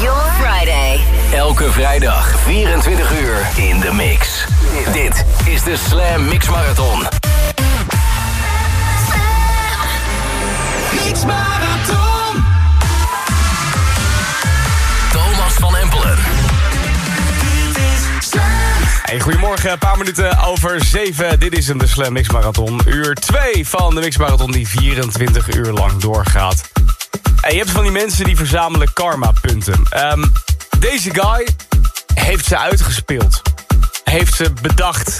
your Friday. Elke vrijdag 24 uur in de mix. Dit is de Slam Mix Marathon. Mix Marathon. Thomas van Empelen. Hey, goedemorgen, een paar minuten over 7. Dit is een de Slam Mix Marathon. Uur 2 van de Mix Marathon die 24 uur lang doorgaat. Hey, je hebt van die mensen die verzamelen karma-punten. Ehm, deze guy heeft ze uitgespeeld. Heeft ze bedacht.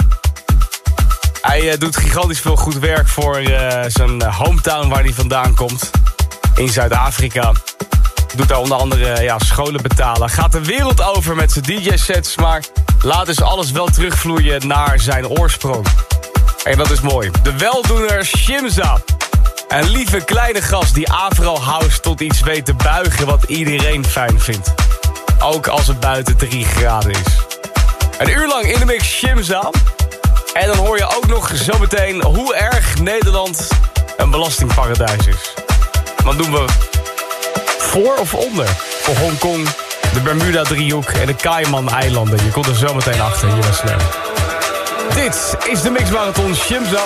Hij eh, doet gigantisch veel goed werk voor eh, zijn hometown waar hij vandaan komt. In Zuid-Afrika. Doet daar onder andere ja, scholen betalen. Gaat de wereld over met zijn DJ-sets, maar laat dus alles wel terugvloeien naar zijn oorsprong. En dat is mooi. De weldoener Shimza. Een lieve kleine gast die Afro House tot iets weet te buigen wat iedereen fijn vindt. Ook als het buiten 3 graden is. Een uur lang in de mix Shimza. En dan hoor je ook nog zometeen hoe erg Nederland een belastingparadijs is. Wat doen we voor of onder? Voor Hongkong, de Bermuda-driehoek en de Cayman-eilanden. Je komt er zo meteen achter hier bij Slam. Dit is de Mix Marathon Shimza.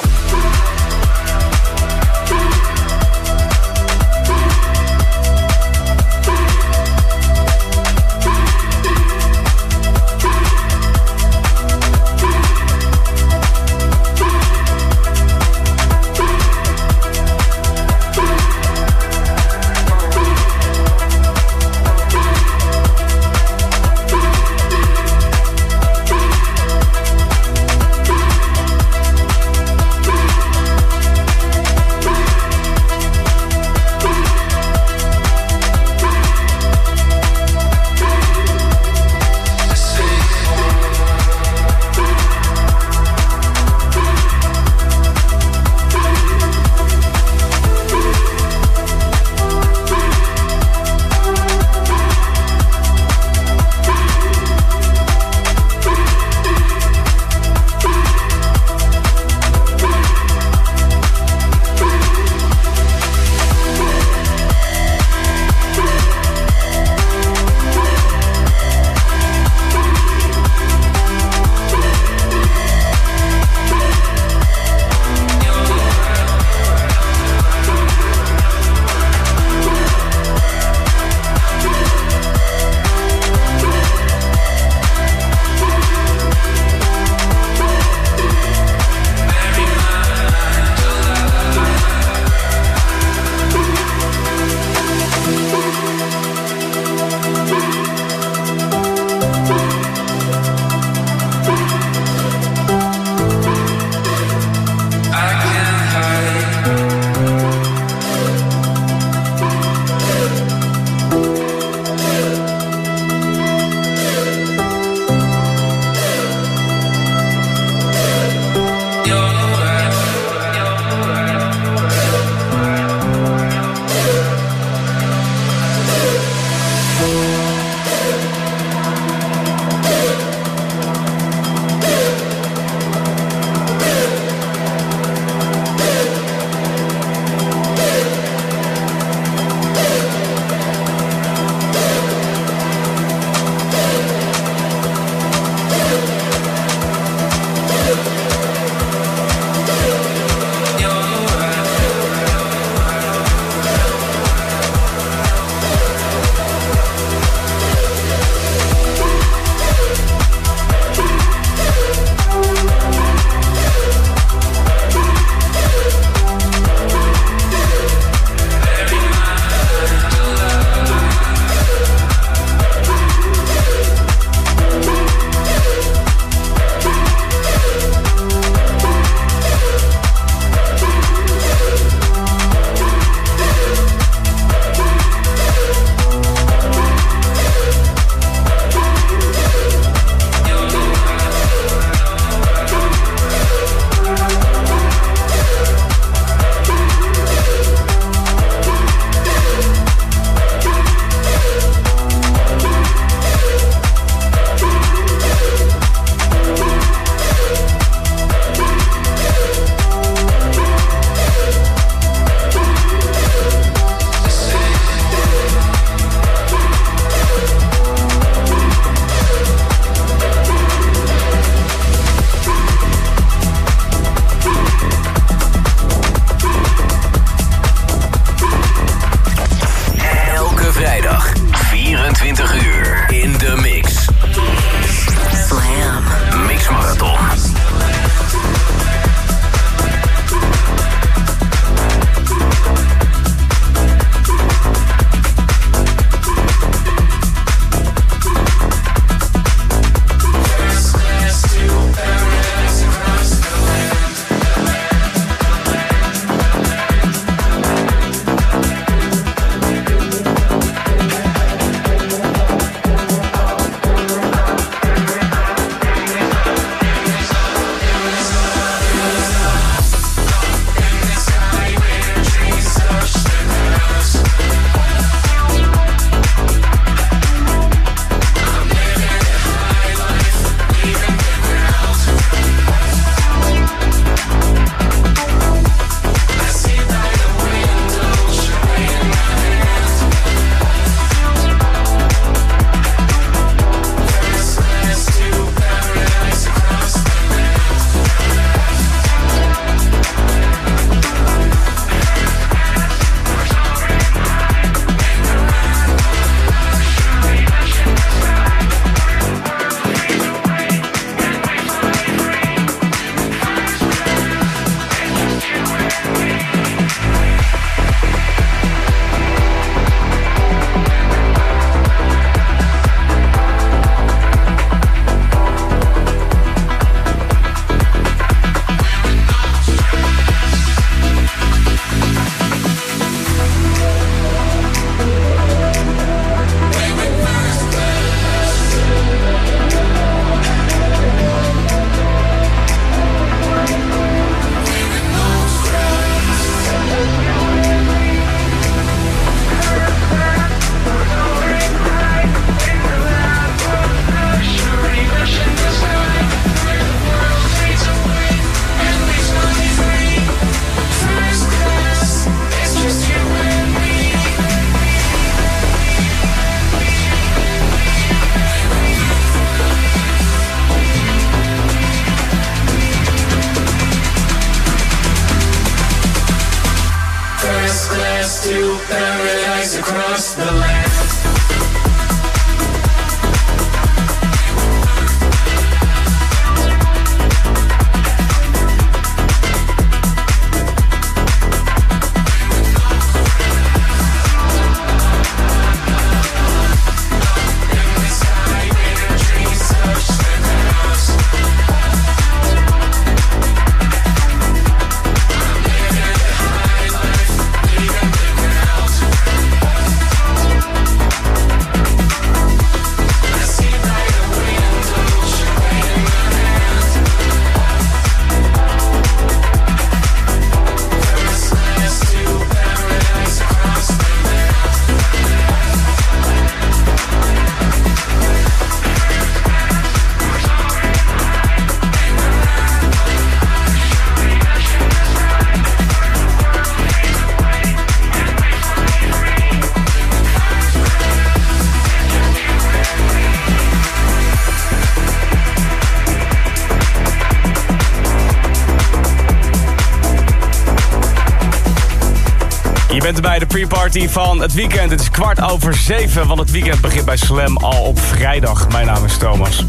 Van het weekend. Het is kwart over zeven, want het weekend begint bij Slam al op vrijdag. Mijn naam is Thomas.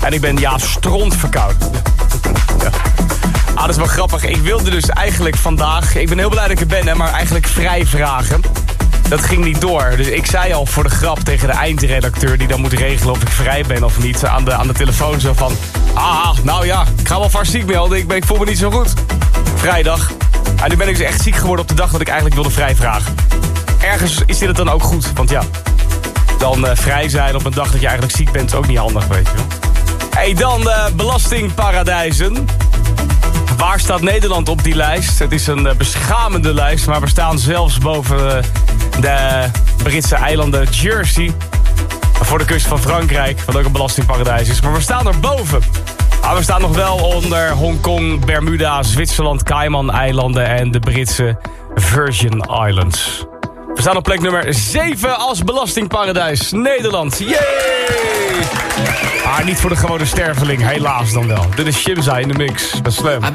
En ik ben, ja, stront verkoud. Ja. Ah, dat is wel grappig. Ik wilde dus eigenlijk vandaag... Ik ben heel blij dat ik er ben, maar eigenlijk vrij vragen. Dat ging niet door. Dus ik zei al voor de grap tegen de eindredacteur... die dan moet regelen of ik vrij ben of niet... aan de, aan de telefoon zo van... Ah, nou ja, ik ga wel vast ziek melden. Ik, ben, ik voel me niet zo goed. Vrijdag. Nu ben ik dus echt ziek geworden op de dag dat ik eigenlijk wilde vrij vragen. Ergens is dit dan ook goed. Want ja, dan eh, vrij zijn op een dag dat je eigenlijk ziek bent... is ook niet handig, weet je wel. Hey, dan de belastingparadijzen. Waar staat Nederland op die lijst? Het is een eh, beschamende lijst, maar we staan zelfs boven de Britse eilanden Jersey. Voor de kust van Frankrijk, wat ook een belastingparadijs is. Maar we staan er boven. Maar we staan nog wel onder Hongkong, Bermuda, Zwitserland, Cayman-eilanden en de Britse Virgin Islands. We staan op plek nummer 7 als belastingparadijs Nederland. Yay! Maar niet voor de gewone sterveling, helaas dan wel. Dit is Shimza in de mix. Dat is slim. Ah,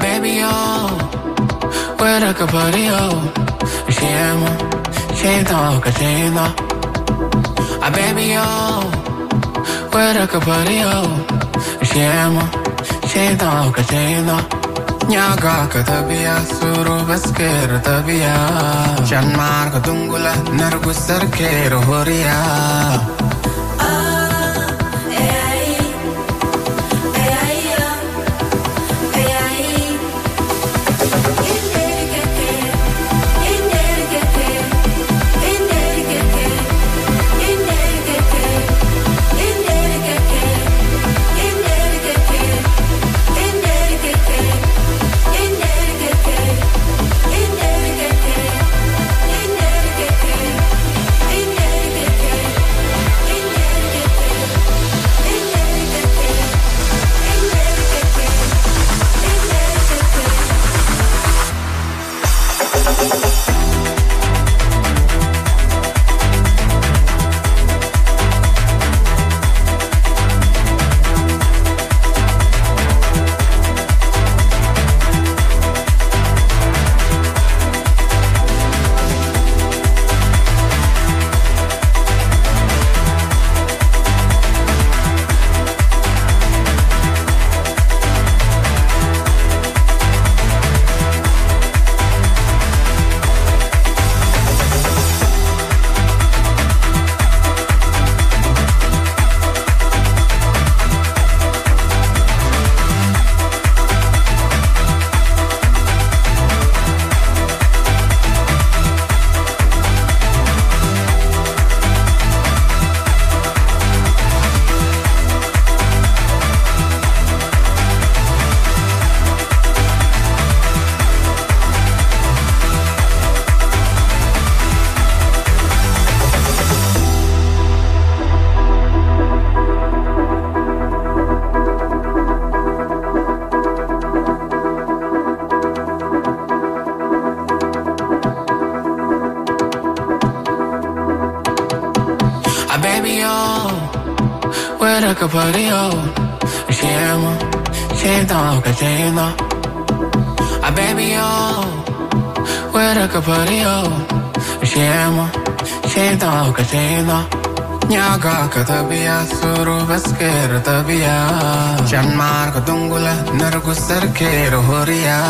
وراك بريو شيما شيدا وكشيدا Nyaga ka tabiya suru basker tabiya Chan mar ka dungula nargu sarker horiya baby, oh, guarda che pari, oh, scemo, sento che scendo. A baby, oh, guarda che pari, oh, scemo, sento che scendo. Nyaga ka tabiya suru basker tabiya. Janmar ka dungula nargu sarker horiya.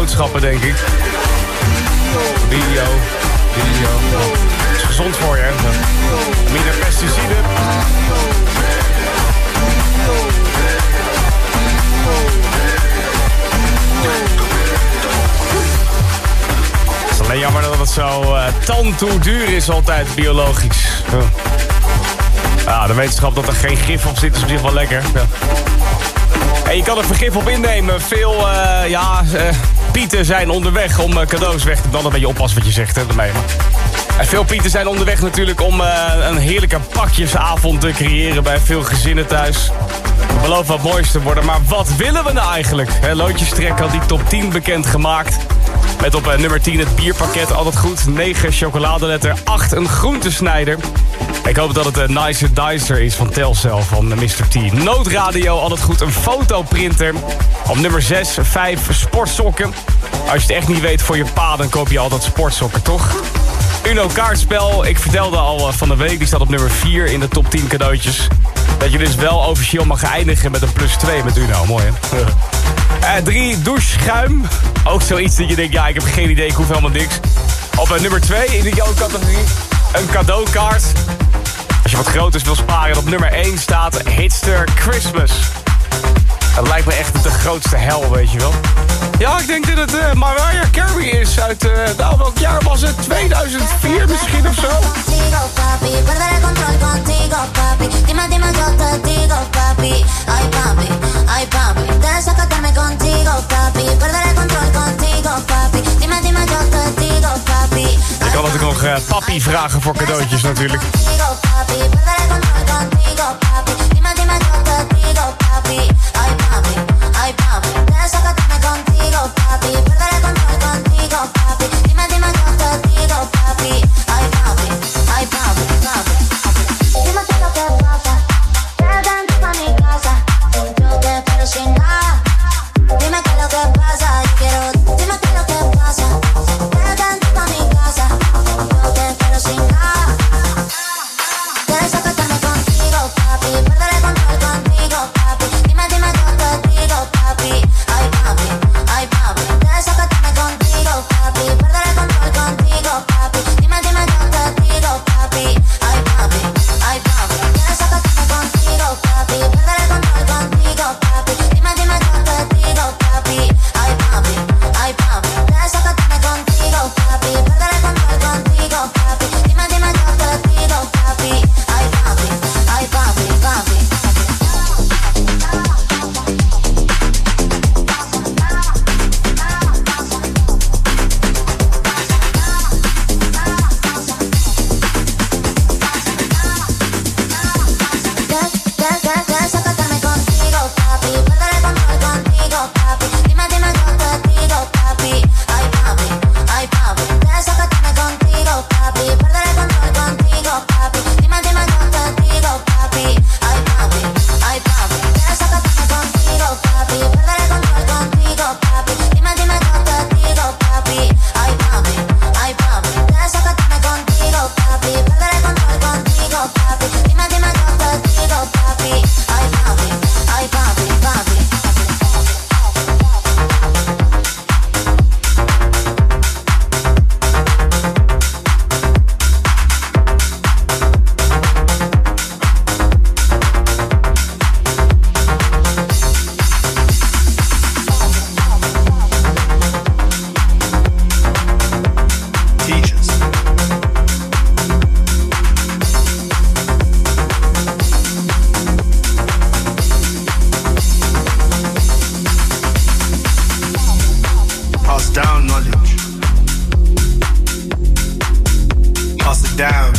Boodschappen, denk ik. Bio, bio. Het is gezond voor je? Minder pesticiden. Het is alleen jammer dat het zo uh, tandtoe duur is altijd biologisch. Ja. Ja, de wetenschap dat er geen gif op zit is op zich wel lekker. Ja. En je kan er vergif op innemen. Veel uh, ja, uh, pieten zijn onderweg om uh, cadeaus weg te... Dan een beetje oppassen wat je zegt, hè, daarmee. En veel pieten zijn onderweg natuurlijk om een heerlijke pakjesavond te creëren... bij veel gezinnen thuis. Beloven wat moois te worden, maar wat willen we nou eigenlijk? He, Loodjes Trek had die top 10 bekend gemaakt. Met op nummer 10 het bierpakket, altijd goed. 9 chocoladeletter, 8 een groentesnijder... Ik hoop dat het een Nicer Dicer is van Telcel van Mr. T. Noodradio, altijd goed. Een fotoprinter. Op nummer 6, 5 sportsokken. Als je het echt niet weet voor je pa, dan koop je altijd sportsokken, toch? Uno kaartspel, ik vertelde al van de week, die staat op nummer 4 in de top 10 cadeautjes. Dat je dus wel officieel mag eindigen met een plus 2 met Uno, mooi hè? uh, 3 doucheschuim, ook zoiets dat je denkt, ja ik heb geen idee, ik hoef helemaal niks. Op uh, nummer 2 in de jouw categorie, een cadeaukaart. Als je wat groters wil sparen, op nummer 1 staat Hitster Christmas. Dat lijkt me echt de grootste hel, weet je wel. Ja, ik denk dat het uh, Mariah Carey is uit, uh, nou welk jaar was het? 2004 misschien of zo? ik kan natuurlijk nog eh, papi vragen voor cadeautjes natuurlijk. Hustle down.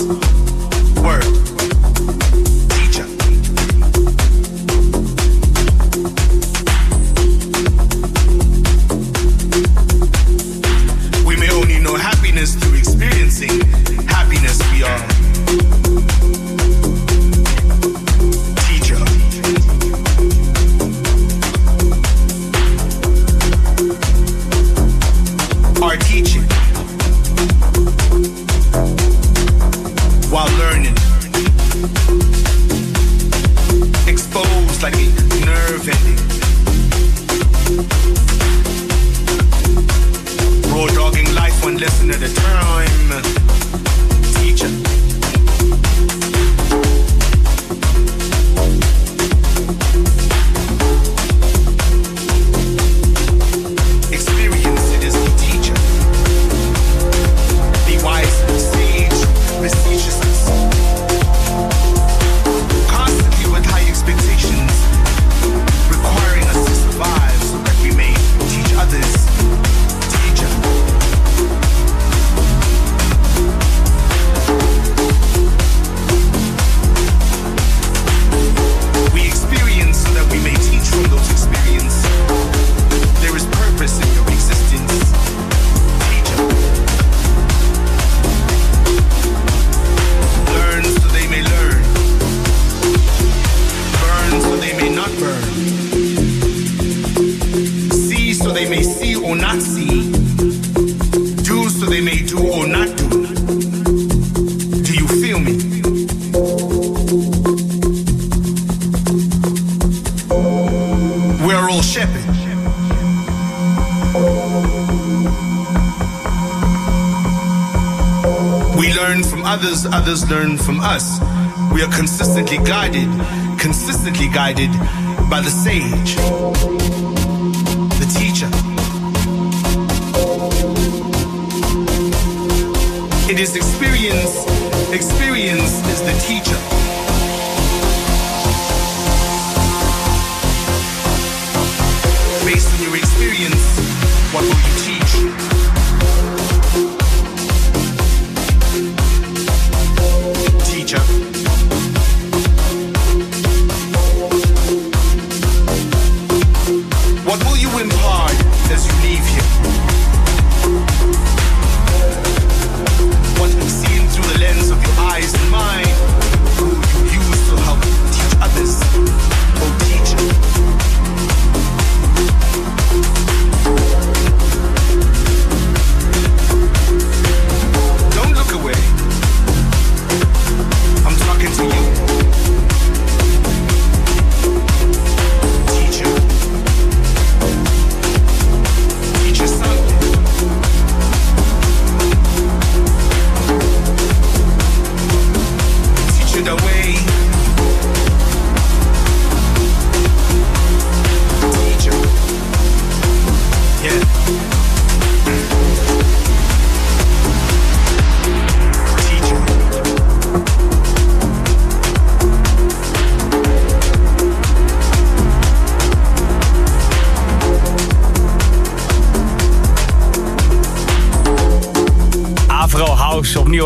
Word. Others, learn from us. We are consistently guided, consistently guided by the sage, the teacher. It is experience, experience is the teacher. Based on your experience, what will you teach?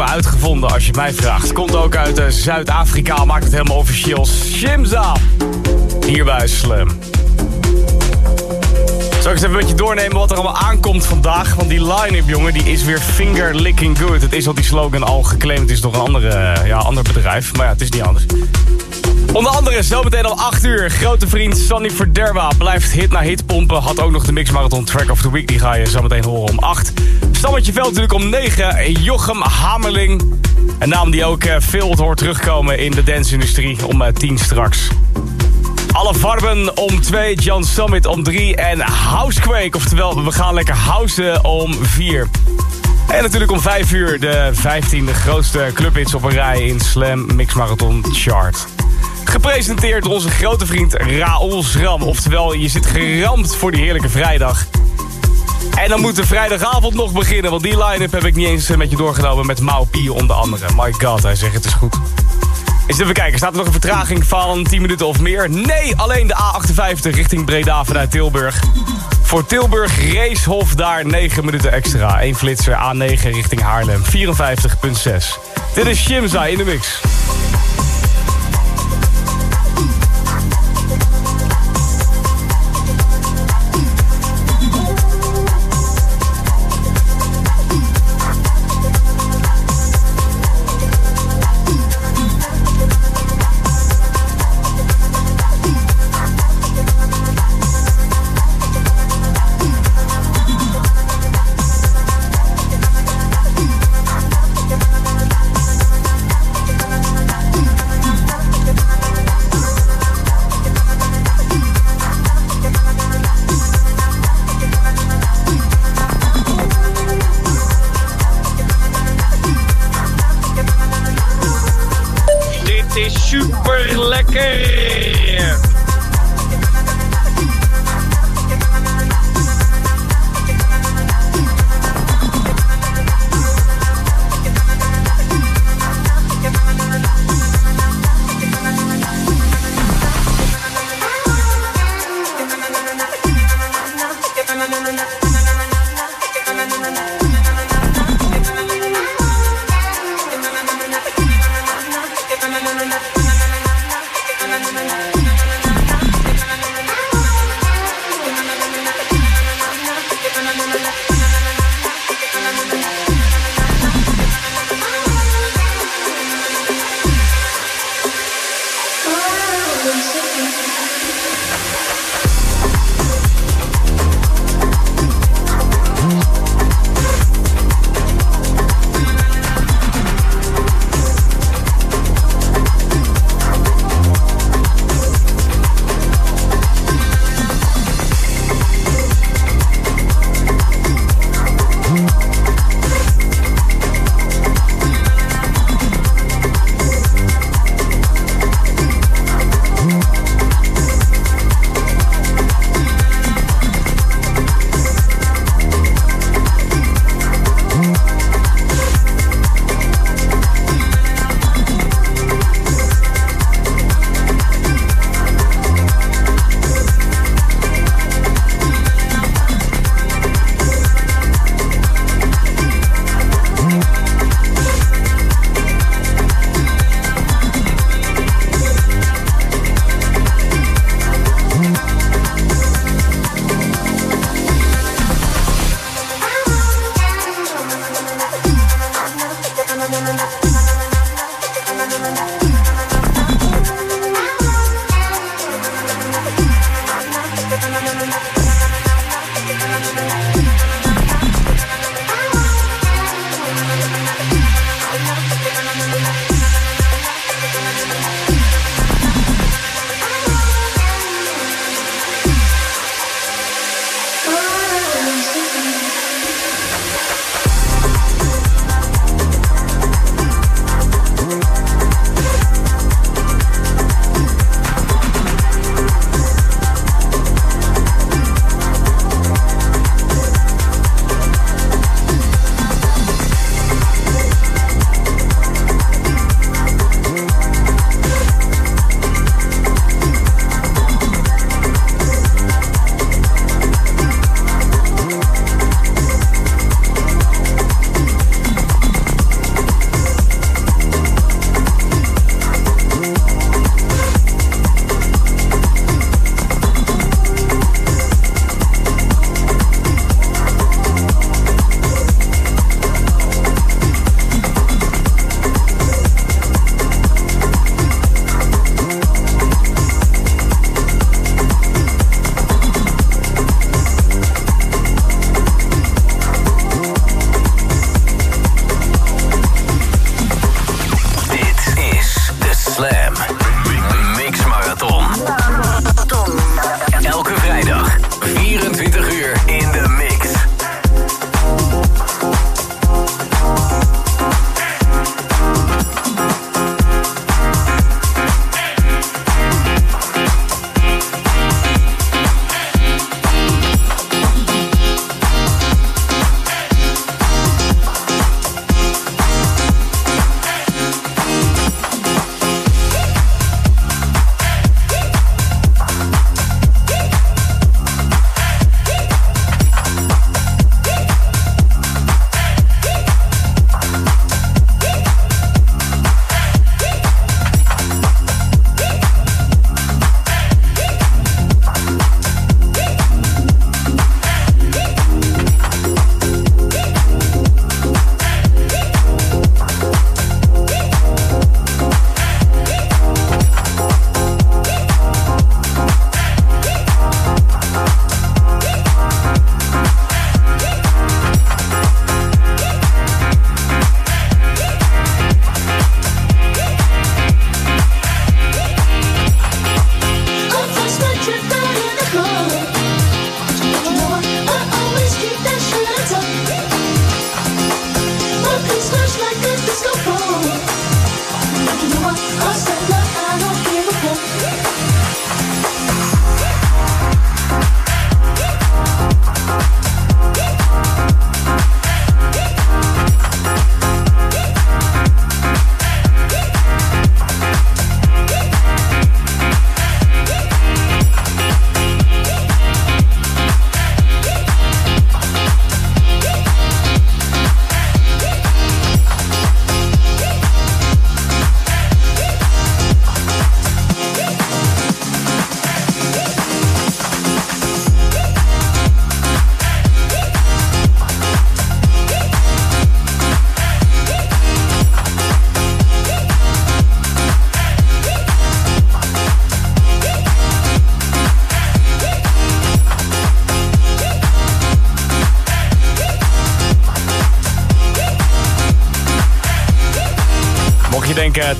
Uitgevonden als je mij vraagt. Komt ook uit eh, Zuid-Afrika, maakt het helemaal officieel. Shimza. Hier bij Slam. Zal ik eens even met je doornemen wat er allemaal aankomt vandaag? Want die line-up, jongen, die is weer finger licking good. Het is al die slogan al geclaimd. Het is nog een andere, eh, ja, ander bedrijf. Maar ja, het is niet anders. Onder andere zometeen om 8 uur. Grote vriend Sonny Verderba blijft hit na hit pompen. Had ook nog de Mix Marathon Track of the Week. Die ga je zometeen horen om 8. Stammetje Veld natuurlijk om 9. Jochem Hamerling. Een naam die ook eh, veel hoort terugkomen in de dance-industrie. Om eh, 10 straks. Alle Farben om 2, John Summit om 3 en Housequake. Oftewel, we gaan lekker housen om 4. En natuurlijk om 5 uur de 15e grootste clubhits op een rij in Slam Mix Marathon Chart. Gepresenteerd door onze grote vriend Raoul Schram. Oftewel, je zit geramd voor die heerlijke vrijdag. En dan moet de vrijdagavond nog beginnen. Want die line-up heb ik niet eens met je doorgenomen met Mau P onder andere. My god, hij zegt het is goed. Eens even kijken, staat er nog een vertraging van 10 minuten of meer? Nee, alleen de A58 richting Breda vanuit Tilburg. Voor Tilburg Racehof daar 9 minuten extra. Eén flitser A9 richting Haarlem, 54.6. Dit is Shimza in de mix.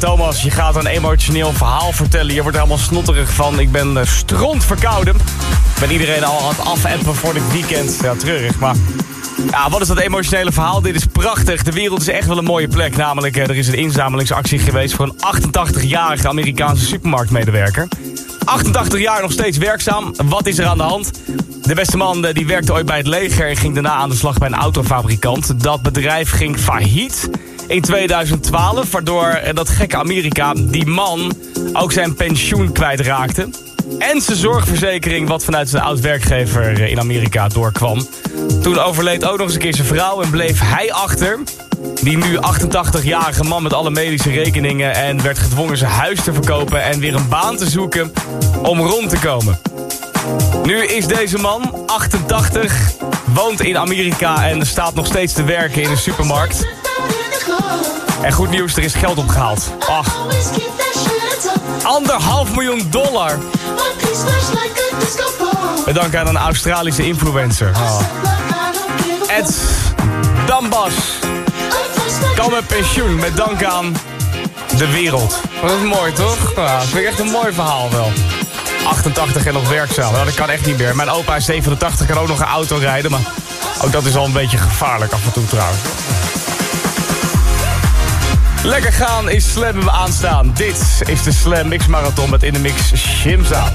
Thomas, je gaat een emotioneel verhaal vertellen. Je wordt er helemaal snotterig van. Ik ben uh, stront verkouden. Ik ben iedereen al aan het afappen voor dit weekend. Ja, treurig, maar... Ja, wat is dat emotionele verhaal? Dit is prachtig. De wereld is echt wel een mooie plek. Namelijk, er is een inzamelingsactie geweest... voor een 88-jarige Amerikaanse supermarktmedewerker. 88 jaar nog steeds werkzaam. Wat is er aan de hand? De beste man die werkte ooit bij het leger... en ging daarna aan de slag bij een autofabrikant. Dat bedrijf ging failliet in 2012... waardoor dat gekke Amerika die man ook zijn pensioen kwijtraakte... En zijn zorgverzekering wat vanuit zijn oud-werkgever in Amerika doorkwam. Toen overleed ook nog eens een keer zijn vrouw en bleef hij achter. Die nu 88-jarige man met alle medische rekeningen... en werd gedwongen zijn huis te verkopen en weer een baan te zoeken om rond te komen. Nu is deze man 88, woont in Amerika en staat nog steeds te werken in een supermarkt. En goed nieuws, er is geld opgehaald. Ach, anderhalf miljoen dollar. Bedankt aan een Australische influencer. Oh. Ed Dambas kan met pensioen met dank aan de wereld. Dat is mooi, toch? Ja, dat vind ik echt een mooi verhaal wel. 88 en nog werkzaam. Nou, dat kan echt niet meer. Mijn opa is 87 kan ook nog een auto rijden. Maar ook dat is al een beetje gevaarlijk af en toe trouwens. Lekker gaan is Slam hebben we aanstaan. Dit is de Slam Mix Marathon met in de mix Shimza.